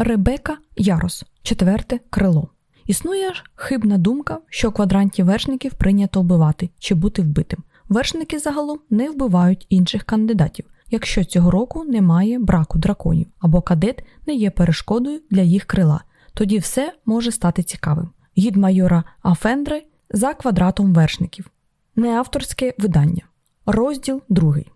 Ребека Ярос, четверте крило. Існує ж хибна думка, що квадранті вершників прийнято вбивати чи бути вбитим. Вершники загалом не вбивають інших кандидатів, якщо цього року немає браку драконів або кадет не є перешкодою для їх крила. Тоді все може стати цікавим. Гід майора Афендри за квадратом вершників. Неавторське видання. Розділ другий.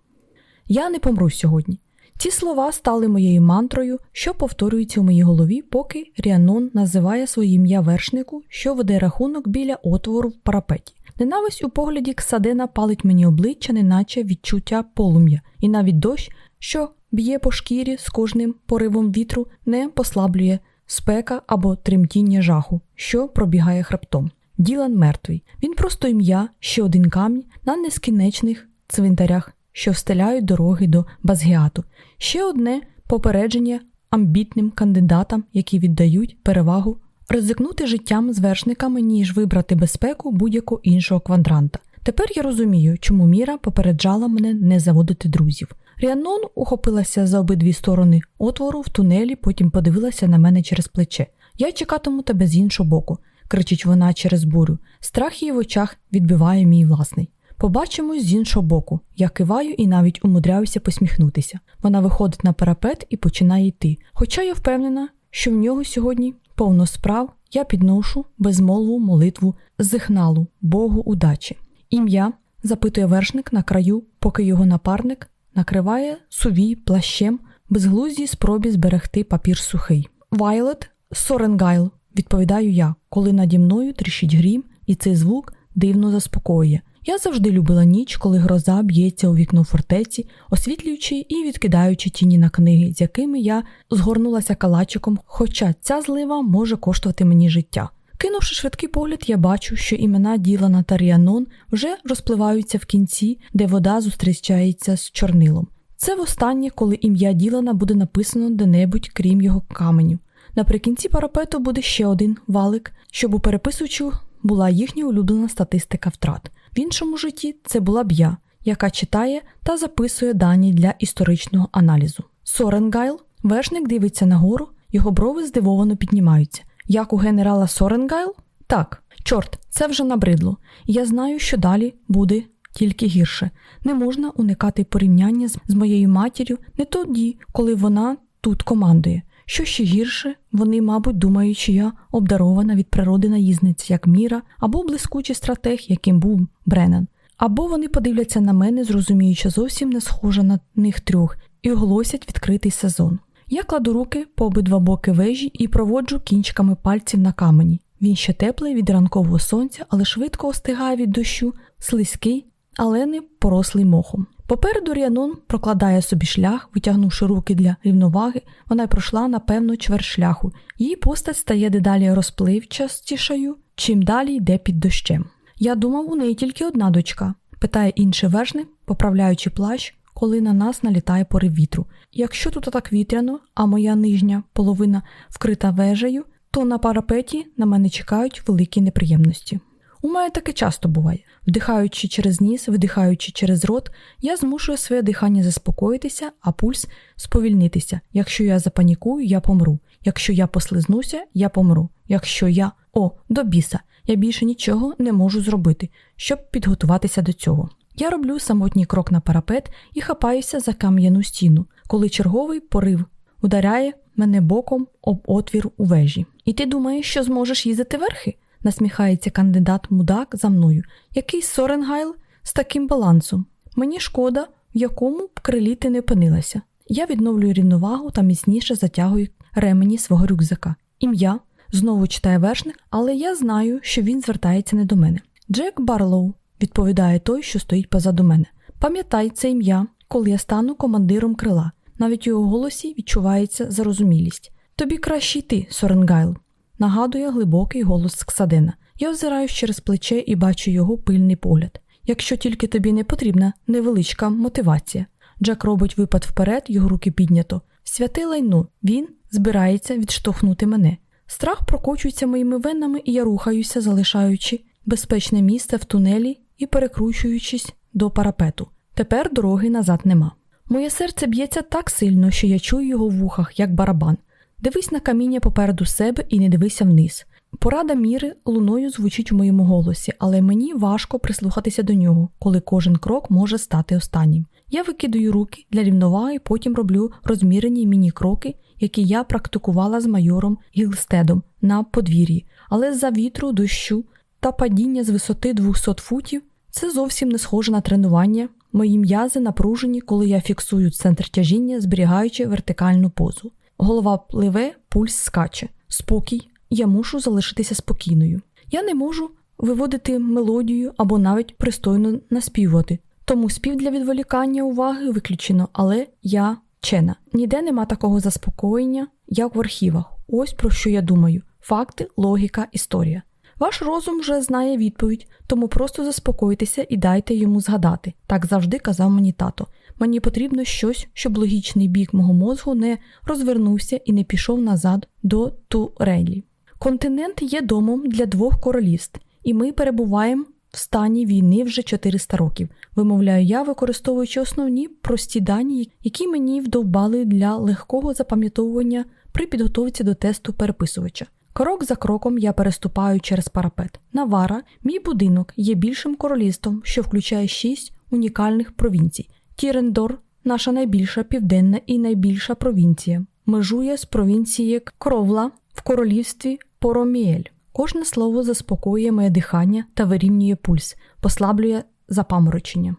Я не помру сьогодні. Ці слова стали моєю мантрою, що повторюється у моїй голові, поки Ріанон називає своє ім'я вершнику, що веде рахунок біля отвору в парапеті. Ненависть у погляді Ксадена палить мені обличчя, неначе відчуття полум'я, і навіть дощ, що б'є по шкірі з кожним поривом вітру, не послаблює спека або тремтіння жаху, що пробігає хребтом. Ділан мертвий. Він просто ім'я, ще один камінь на нескінченних цвинтарях, що встеляють дороги до Базгіату. Ще одне попередження амбітним кандидатам, які віддають перевагу ризикнути життям з вершниками, ніж вибрати безпеку будь-якого іншого квадранта. Тепер я розумію, чому Міра попереджала мене не заводити друзів. Ріанон ухопилася за обидві сторони отвору в тунелі, потім подивилася на мене через плече. Я чекатиму тебе з іншого боку, кричить вона через бурю. Страх її в очах відбиває мій власний. Побачимось з іншого боку. Я киваю і навіть умудряюся посміхнутися. Вона виходить на парапет і починає йти. Хоча я впевнена, що в нього сьогодні повно справ, я підношу безмолву молитву зихналу, Богу удачі. Ім'я запитує вершник на краю, поки його напарник накриває сувій плащем безглуздій спробі зберегти папір сухий. Вайлет Соренгайл, відповідаю я, коли наді мною тріщить грім, і цей звук дивно заспокоює. Я завжди любила ніч, коли гроза б'ється у вікно фортеці, освітлюючи і відкидаючи тіні на книги, з якими я згорнулася калачиком, хоча ця злива може коштувати мені життя. Кинувши швидкий погляд, я бачу, що імена Ділана та Ріанон вже розпливаються в кінці, де вода зустрічається з чорнилом. Це востаннє, коли ім'я Ділана буде написано де-небудь, крім його каменю. Наприкінці парапету буде ще один валик, щоб у переписувачу була їхня улюблена статистика втрат. В іншому житті це була б я, яка читає та записує дані для історичного аналізу. Соренгайл, вершник дивиться нагору, його брови здивовано піднімаються. Як у генерала Соренгайл? Так, чорт, це вже набридло. Я знаю, що далі буде тільки гірше. Не можна уникати порівняння з моєю матір'ю не тоді, коли вона тут командує. Що ще гірше, вони, мабуть, думають, що я обдарована від природи наїзниця, як Міра, або блискучий стратег, яким був Бреннан. Або вони подивляться на мене, зрозуміючи, зовсім не схожа на них трьох, і оголосять відкритий сезон. Я кладу руки по обидва боки вежі і проводжу кінчиками пальців на камені. Він ще теплий від ранкового сонця, але швидко остигає від дощу, слизький, але не порослий мохом. Попереду Ріанон прокладає собі шлях, витягнувши руки для рівноваги, вона й пройшла, напевно, чверть шляху. Її постать стає дедалі розпливчастішою, чим далі йде під дощем. Я думав, у неї тільки одна дочка, питає інший вершник, поправляючи плащ, коли на нас налітає порив вітру. Якщо тут так вітряно, а моя нижня половина вкрита вежею, то на парапеті на мене чекають великі неприємності. У мене таке часто буває. Вдихаючи через ніс, видихаючи через рот, я змушую своє дихання заспокоїтися, а пульс сповільнитися. Якщо я запанікую, я помру. Якщо я послизнуся, я помру. Якщо я о, до біса, я більше нічого не можу зробити, щоб підготуватися до цього. Я роблю самотній крок на парапет і хапаюся за кам'яну стіну, коли черговий порив ударяє мене боком об отвір у вежі. І ти думаєш, що зможеш їздити верхи? Насміхається кандидат мудак за мною, який Соренгайл з таким балансом. Мені шкода, в якому б крилі ти не опинилася. Я відновлюю рівновагу та міцніше затягую ремені свого рюкзака. Ім'я знову читає вершник, але я знаю, що він звертається не до мене. Джек Барлоу, відповідає той, що стоїть позаду мене. Пам'ятай це ім'я, коли я стану командиром крила. Навіть у його голосі відчувається зарозумілість. Тобі краще йти, Соренгайл нагадує глибокий голос Ксадена. Я озираюсь через плече і бачу його пильний погляд. Якщо тільки тобі не потрібна невеличка мотивація. Джек робить випад вперед, його руки піднято. Святе лайно, він збирається відштовхнути мене. Страх прокочується моїми венами, і я рухаюся, залишаючи безпечне місце в тунелі і перекручуючись до парапету. Тепер дороги назад нема. Моє серце б'ється так сильно, що я чую його в вухах, як барабан. Дивись на каміння попереду себе і не дивися вниз. Порада міри луною звучить у моєму голосі, але мені важко прислухатися до нього, коли кожен крок може стати останнім. Я викидаю руки для рівноваги, потім роблю розмірені міні-кроки, які я практикувала з майором Гілстедом на подвір'ї, але за вітру, дощу та падіння з висоти 200 футів це зовсім не схоже на тренування. Мої м'язи напружені, коли я фіксую центр тяжіння, зберігаючи вертикальну позу. Голова пливе, пульс скаче. Спокій, я мушу залишитися спокійною. Я не можу виводити мелодію або навіть пристойно наспівувати. Тому спів для відволікання уваги виключено, але я чена. Ніде нема такого заспокоєння, як в архівах. Ось про що я думаю: факти, логіка, історія. Ваш розум вже знає відповідь, тому просто заспокойтеся і дайте йому згадати. Так завжди казав мені тато. Мені потрібно щось, щоб логічний бік мого мозгу не розвернувся і не пішов назад до турелі. Континент є домом для двох королівств, і ми перебуваємо в стані війни вже 400 років. Вимовляю я, використовуючи основні прості дані, які мені вдовбали для легкого запам'ятовування при підготовці до тесту переписувача. Крок за кроком я переступаю через парапет. Навара, мій будинок, є більшим королівством, що включає шість унікальних провінцій. Тірендор, наша найбільша південна і найбільша провінція, межує з провінцією Кровла в королівстві Пороміель. Кожне слово заспокоює моє дихання та вирівнює пульс, послаблює запаморочення.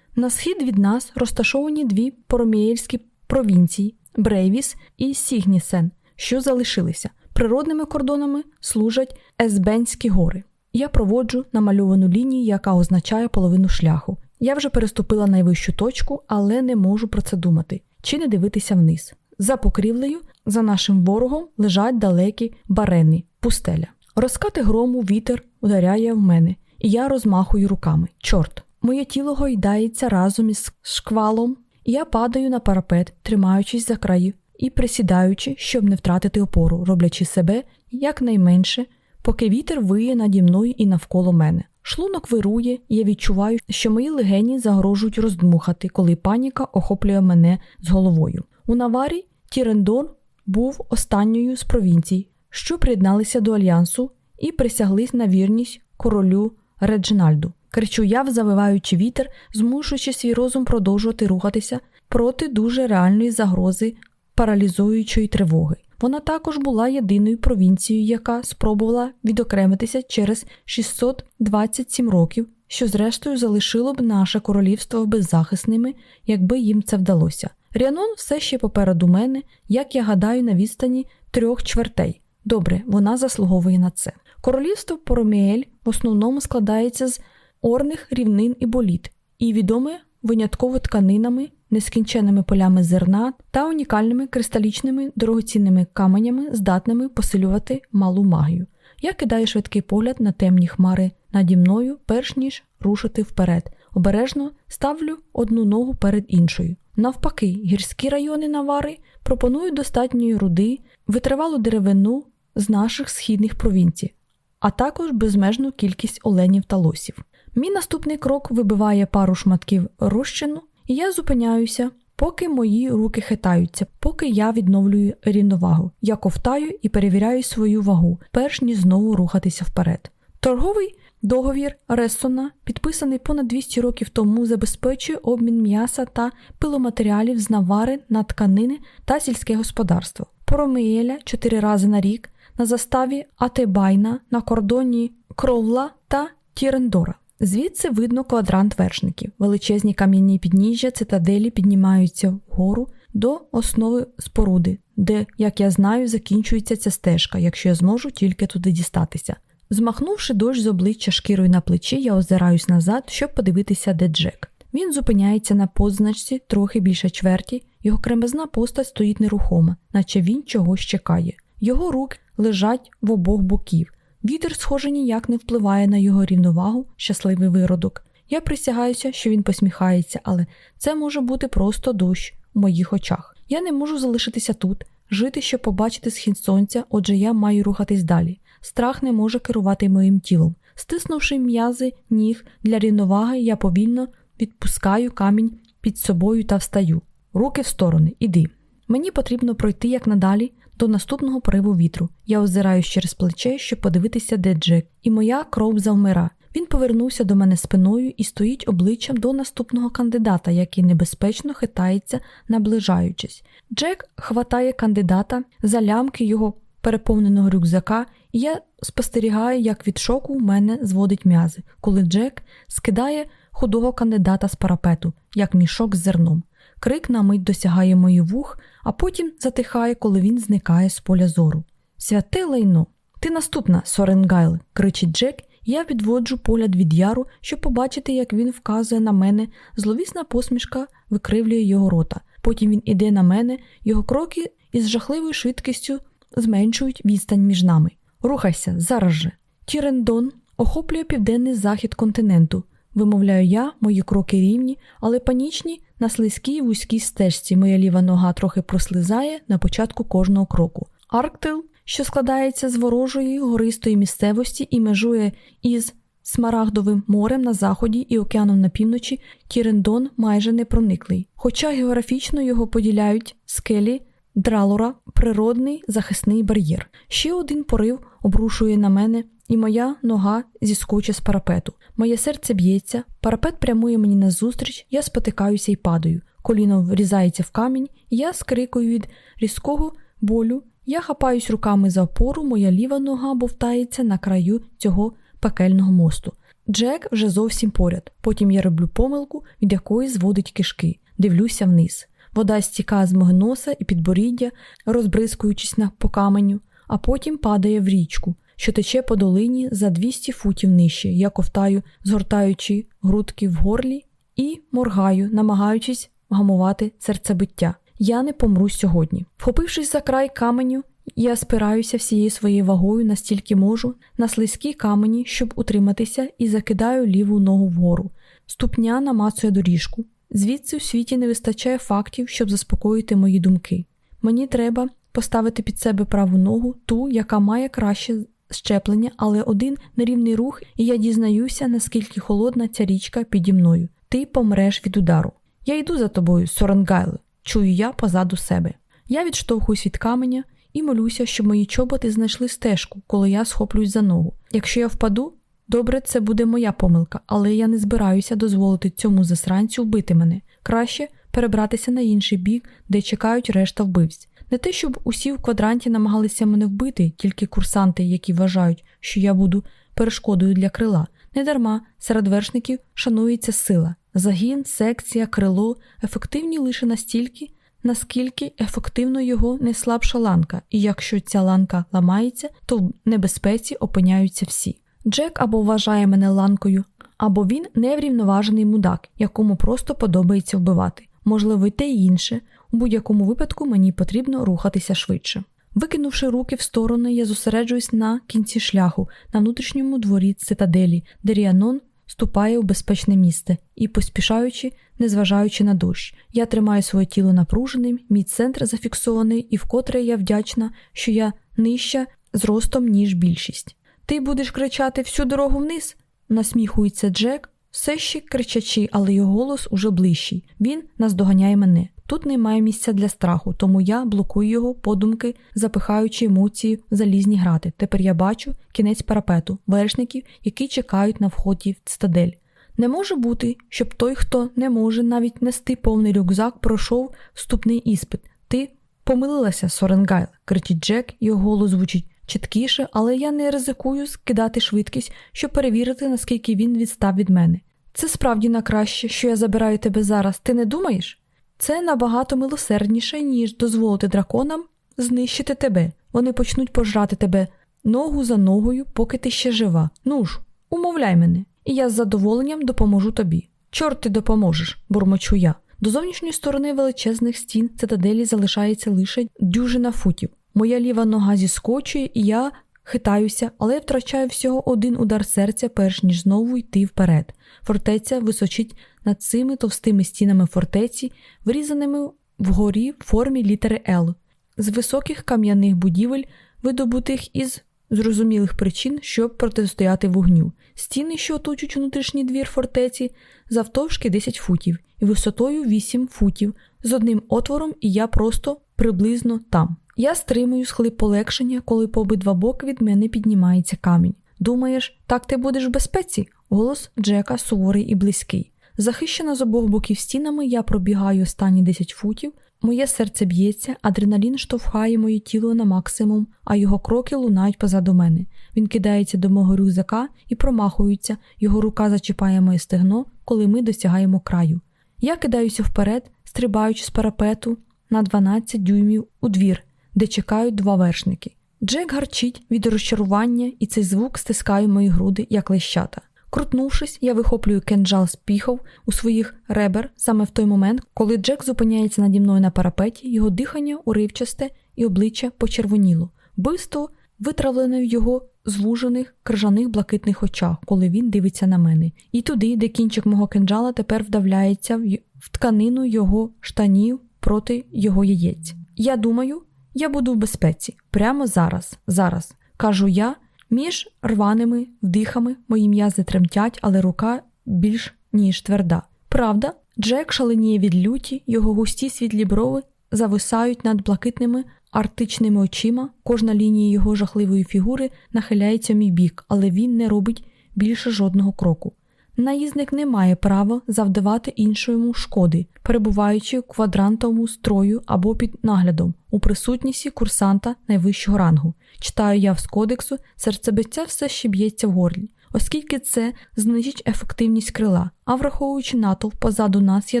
На схід від нас розташовані дві поромієльські провінції Брейвіс і Сігнісен, що залишилися. Природними кордонами служать Есбенські гори. Я проводжу намальовану лінію, яка означає половину шляху. Я вже переступила найвищу точку, але не можу про це думати чи не дивитися вниз. За покрівлею, за нашим ворогом, лежать далекі барени, пустеля. Розкати грому вітер ударяє в мене, і я розмахую руками. Чорт, моє тіло гойдається разом із шквалом, я падаю на парапет, тримаючись за краї і присідаючи, щоб не втратити опору, роблячи себе якнайменше, поки вітер виє наді мною і навколо мене. Шлунок вирує, і я відчуваю, що мої легені загрожують роздмухати, коли паніка охоплює мене з головою. У Наварі Тірендон був останньою з провінцій, що приєдналися до альянсу і присяглись на вірність королю Реджинальду. Кричу я, завиваючи вітер, змушуючи свій розум продовжувати рухатися проти дуже реальної загрози паралізуючої тривоги. Вона також була єдиною провінцією, яка спробувала відокремитися через 627 років, що зрештою залишило б наше королівство беззахисними, якби їм це вдалося. Ріанон все ще попереду мене, як я гадаю, на відстані трьох чвертей. Добре, вона заслуговує на це. Королівство Пороміель в основному складається з орних рівнин і боліт, і відоме винятково тканинами, нескінченними полями зерна та унікальними кристалічними дорогоцінними каменями, здатними посилювати малу магію. Я кидаю швидкий погляд на темні хмари наді мною, перш ніж рушити вперед. Обережно ставлю одну ногу перед іншою. Навпаки, гірські райони Навари пропонують достатньої руди, витривалу деревину з наших східних провінцій, а також безмежну кількість оленів та лосів. Мій наступний крок вибиває пару шматків розчину, і я зупиняюся, поки мої руки хитаються, поки я відновлюю рівновагу. Я ковтаю і перевіряю свою вагу, перш ніж знову рухатися вперед. Торговий договір Рессона, підписаний понад 200 років тому, забезпечує обмін м'яса та пиломатеріалів з навари на тканини та сільське господарство. Поромієля чотири рази на рік на заставі Атебайна на кордоні Кровла та Тірендора. Звідси видно квадрант вершників. Величезні кам'яні підніжжя цитаделі піднімаються вгору до основи споруди, де, як я знаю, закінчується ця стежка, якщо я зможу тільки туди дістатися. Змахнувши дощ з обличчя шкірою на плечі, я озираюсь назад, щоб подивитися, де Джек. Він зупиняється на позначці трохи більше чверті, його кремезна постать стоїть нерухома, наче він чогось чекає. Його руки лежать в обох боків. Вітер, схоже, ніяк не впливає на його рівновагу, щасливий виродок. Я присягаюся, що він посміхається, але це може бути просто дощ у моїх очах. Я не можу залишитися тут, жити, щоб побачити схід сонця, отже, я маю рухатись далі. Страх не може керувати моїм тілом. Стиснувши м'язи ніг для рівноваги, я повільно відпускаю камінь під собою та встаю. Руки в сторони, іди. Мені потрібно пройти як надалі до наступного пориву вітру. Я озираюсь через плече, щоб подивитися, де Джек, і моя кров завмира. Він повернувся до мене спиною і стоїть обличчям до наступного кандидата, який небезпечно хитається, наближаючись. Джек хватає кандидата за лямки його переповненого рюкзака, і я спостерігаю, як від шоку в мене зводить м'язи, коли Джек скидає худого кандидата з парапету, як мішок з зерном. Крик на мить досягає моїх вух, а потім затихає, коли він зникає з поля зору. Святе лайно! Ти наступна, Соренгайл, кричить Джек, я відводжу погляд від яру, щоб побачити, як він вказує на мене, зловісна посмішка викривлює його рота. Потім він іде на мене, його кроки із жахливою швидкістю зменшують відстань між нами. Рухайся, зараз же. Тірендон охоплює південний захід континенту. Вимовляю я, мої кроки рівні, але панічні на слизькій вузькій стежці моя ліва нога трохи прослизає на початку кожного кроку. Арктил, що складається з ворожої гористої місцевості і межує із Смарагдовим морем на заході і океаном на півночі, Тірендон майже непрониклий. Хоча географічно його поділяють скелі дралора, природний захисний бар'єр. Ще один порив обрушує на мене, і моя нога зіскоче з парапету. Моє серце б'ється, парапет прямує мені назустріч, я спотикаюся і падаю. Коліно врізається в камінь, я скрикую від різкого болю. Я хапаюсь руками за опору, моя ліва нога бовтається на краю цього пекельного мосту. Джек вже зовсім поряд. Потім я роблю помилку, від якої зводить кишки, дивлюся вниз. Вода стікає з мого носа і підборіддя, розбризкуючись на по каменю, а потім падає в річку, що тече по долині за 200 футів нижче. Я ковтаю, згортаючи грудки в горлі, і моргаю, намагаючись гамувати серцебиття. Я не помру сьогодні. Вхопившись за край каменю, я спираюся всією своєю вагою настільки можу, на слизькі камені, щоб утриматися, і закидаю ліву ногу вгору. Ступня намацує доріжку. Звідси у світі не вистачає фактів, щоб заспокоїти мої думки. Мені треба поставити під себе праву ногу, ту, яка має краще щеплення, але один нерівний рух, і я дізнаюся, наскільки холодна ця річка піді мною. Ти помреш від удару. Я йду за тобою, Соренгайле, чую я позаду себе. Я відштовхуюсь від каменя і молюся, щоб мої чоботи знайшли стежку, коли я схоплююсь за ногу. Якщо я впаду, добре, це буде моя помилка, але я не збираюся дозволити цьому засранцю вбити мене. Краще перебратися на інший бік, де чекають решта вбивць. Не те, щоб усі в квадранті намагалися мене вбити, тільки курсанти, які вважають, що я буду перешкодою для крила. Недарма серед вершників шанується сила. Загін, секція, крило ефективні лише настільки, наскільки ефективно його не слабша ланка, і якщо ця ланка ламається, то в небезпеці опиняються всі. Джек або вважає мене ланкою, або він неврівноважений мудак, якому просто подобається вбивати. Можливо, й те й інше, у будь-якому випадку мені потрібно рухатися швидше. Викинувши руки в сторони, я зосереджуюсь на кінці шляху, на внутрішньому дворі цитаделі, де Ріанон ступає у безпечне місце і, поспішаючи, незважаючи на дощ, я тримаю своє тіло напруженим, мій центр зафіксований, і вкотре я вдячна, що я нижча зростом, ніж більшість. Ти будеш кричати всю дорогу вниз? насміхується Джек, все ще кричачи, але його голос уже ближчий. Він наздоганяє мене. Тут немає місця для страху, тому я блокую його подумки, запихаючи емоції в залізні грати. Тепер я бачу кінець парапету, вершників, які чекають на вході в цитадель. Не може бути, щоб той, хто не може навіть нести повний рюкзак, пройшов вступний іспит. Ти помилилася, Соренгайл, кричить Джек, його голос звучить чіткіше, але я не ризикую скидати швидкість, щоб перевірити, наскільки він відстав від мене. Це справді на краще, що я забираю тебе зараз, ти не думаєш? Це набагато милосердніше, ніж дозволити драконам знищити тебе. Вони почнуть пожрати тебе ногу за ногою, поки ти ще жива. Ну ж, умовляй мене, і я з задоволенням допоможу тобі. Чорт ти допоможеш, бурмочу я. До зовнішньої сторони величезних стін цитаделі залишається лише дюжина футів. Моя ліва нога зіскочує, і я хитаюся, але втрачаю всього один удар серця, перш ніж знову йти вперед. Фортеця височить над цими товстими стінами фортеці, врізаними вгорі в формі літери Л, з високих кам'яних будівель, видобутих із зрозумілих причин, щоб протистояти вогню. Стіни, що оточують внутрішній двір фортеці, завтовшки 10 футів і висотою 8 футів, з одним отвором, і я просто приблизно там. Я стримую схлип полегшення, коли по обидва боки від мене піднімається камінь. Думаєш, так ти будеш в безпеці? Голос Джека суворий і близький. Захищена з обох боків стінами, я пробігаю останні 10 футів, моє серце б'ється, адреналін штовхає моє тіло на максимум, а його кроки лунають позаду мене. Він кидається до мого рюкзака і промахується, його рука зачіпає моє стегно, коли ми досягаємо краю. Я кидаюся вперед, стрибаючи з парапету на 12 дюймів у двір, де чекають два вершники. Джек гарчить від розчарування, і цей звук стискає мої груди, як лещата. Крутнувшись, я вихоплюю кенджал з піхов у своїх ребер саме в той момент, коли Джек зупиняється наді мною на парапеті, його дихання уривчасте і обличчя почервоніло. Вбивство витравлене в його звужених крижаних блакитних очах, коли він дивиться на мене, і туди, де кінчик мого кенджала тепер вдавляється в тканину його штанів проти його яєць. Я думаю, я буду в безпеці прямо зараз, зараз, кажу я. Між рваними вдихами мої м'язи тремтять, але рука більш ніж тверда. Правда, Джек шаленіє від люті, його густі світлі брови зависають над блакитними арктичними очима, кожна лінія його жахливої фігури нахиляється в мій бік, але він не робить більше жодного кроку. Наїзник не має права завдавати іншому шкоди, перебуваючи в квадрантовому строю або під наглядом у присутності курсанта найвищого рангу. Читаю я з кодексу, серцебиття все ще б'ється в горлі, оскільки це знижить ефективність крила. А враховуючи натовп позаду нас, я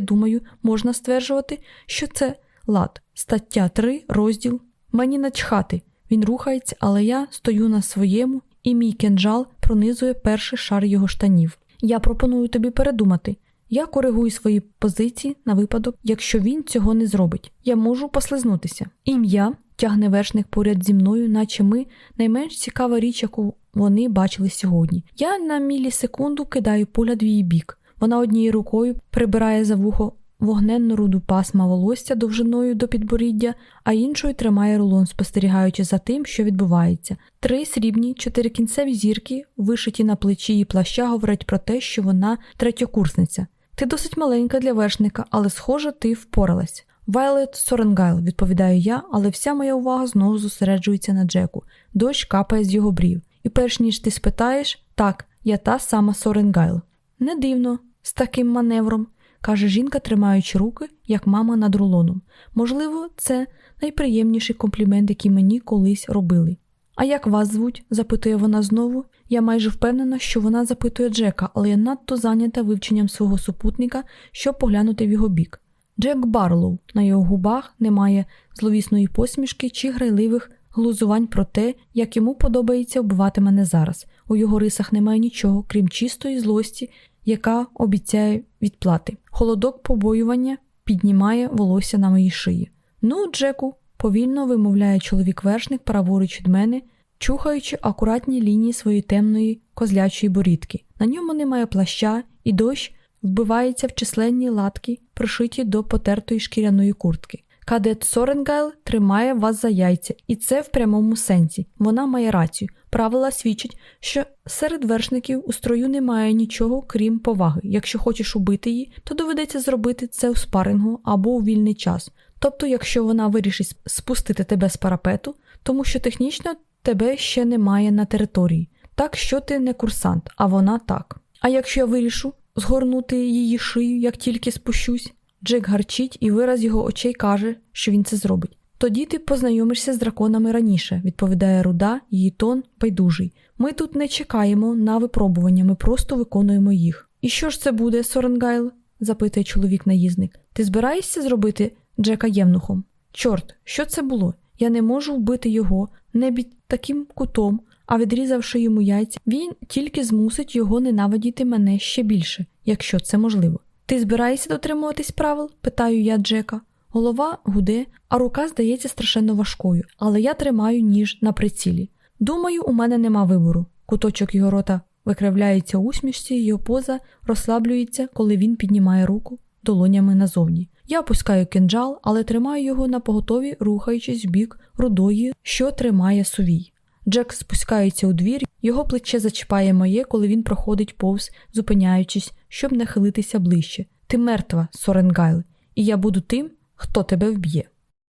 думаю, можна стверджувати, що це лад. Стаття 3, розділ. Мені начхати. Він рухається, але я стою на своєму, і мій кенджал пронизує перший шар його штанів. Я пропоную тобі передумати. Я коригую свої позиції на випадок, якщо він цього не зробить. Я можу послизнутися. Ім'я тягне вершник поряд зі мною, наче ми найменш цікава річ, яку вони бачили сьогодні. Я на мілісекунду кидаю погляд в її бік. Вона однією рукою прибирає за вухо вогненну руду пасма волосся довжиною до підборіддя, а іншою тримає рулон, спостерігаючи за тим, що відбувається. Три срібні, чотирикінцеві зірки, вишиті на плечі її плаща, говорять про те, що вона третьокурсниця. Ти досить маленька для вершника, але, схоже, ти впоралась. Вайлет Соренгайл, відповідаю я, але вся моя увага знову зосереджується на Джеку. Дощ капає з його брів. І перш ніж ти спитаєш, так, я та сама Соренгайл. Не дивно, з таким маневром каже жінка, тримаючи руки, як мама над рулоном. Можливо, це найприємніший комплімент, який мені колись робили. А як вас звуть? запитує вона знову. Я майже впевнена, що вона запитує Джека, але я надто зайнята вивченням свого супутника, щоб поглянути в його бік. Джек Барлоу на його губах немає зловісної посмішки чи грайливих глузувань про те, як йому подобається вбивати мене зараз. У його рисах немає нічого, крім чистої злості яка обіцяє відплати. Холодок побоювання піднімає волосся на моїй шиї. Ну, Джеку, повільно вимовляє чоловік вершник праворуч від мене, чухаючи акуратні лінії своєї темної козлячої борідки. На ньому немає плаща, і дощ вбивається в численні латки, пришиті до потертої шкіряної куртки. Кадет Соренгайл тримає вас за яйця, і це в прямому сенсі. Вона має рацію. Правила свідчать, що серед вершників у строю немає нічого, крім поваги. Якщо хочеш убити її, то доведеться зробити це у спарингу або у вільний час. Тобто, якщо вона вирішить спустити тебе з парапету, тому що технічно тебе ще немає на території, так що ти не курсант, а вона так. А якщо я вирішу згорнути її шию, як тільки спущусь, Джек гарчить, і вираз його очей каже, що він це зробить. Тоді ти познайомишся з драконами раніше, відповідає руда, її тон байдужий. Ми тут не чекаємо на випробування, ми просто виконуємо їх. І що ж це буде, Соренгайл? запитує чоловік наїзник. Ти збираєшся зробити Джека євнухом? Чорт, що це було? Я не можу вбити його не під таким кутом, а відрізавши йому яйця, він тільки змусить його ненавидіти мене ще більше, якщо це можливо. Ти збираєшся дотримуватись правил? питаю я Джека. Голова гуде, а рука здається страшенно важкою, але я тримаю ніж на прицілі. Думаю, у мене нема вибору. Куточок його рота викривляється усмішці, його поза розслаблюється, коли він піднімає руку долонями назовні. Я опускаю кинджал, але тримаю його на поготові, рухаючись в бік рудої, що тримає сувій. Джек спускається у двір, його плече зачіпає моє, коли він проходить повз, зупиняючись, щоб нахилитися ближче. Ти мертва, Соренгайл, і я буду тим, хто тебе вб'є.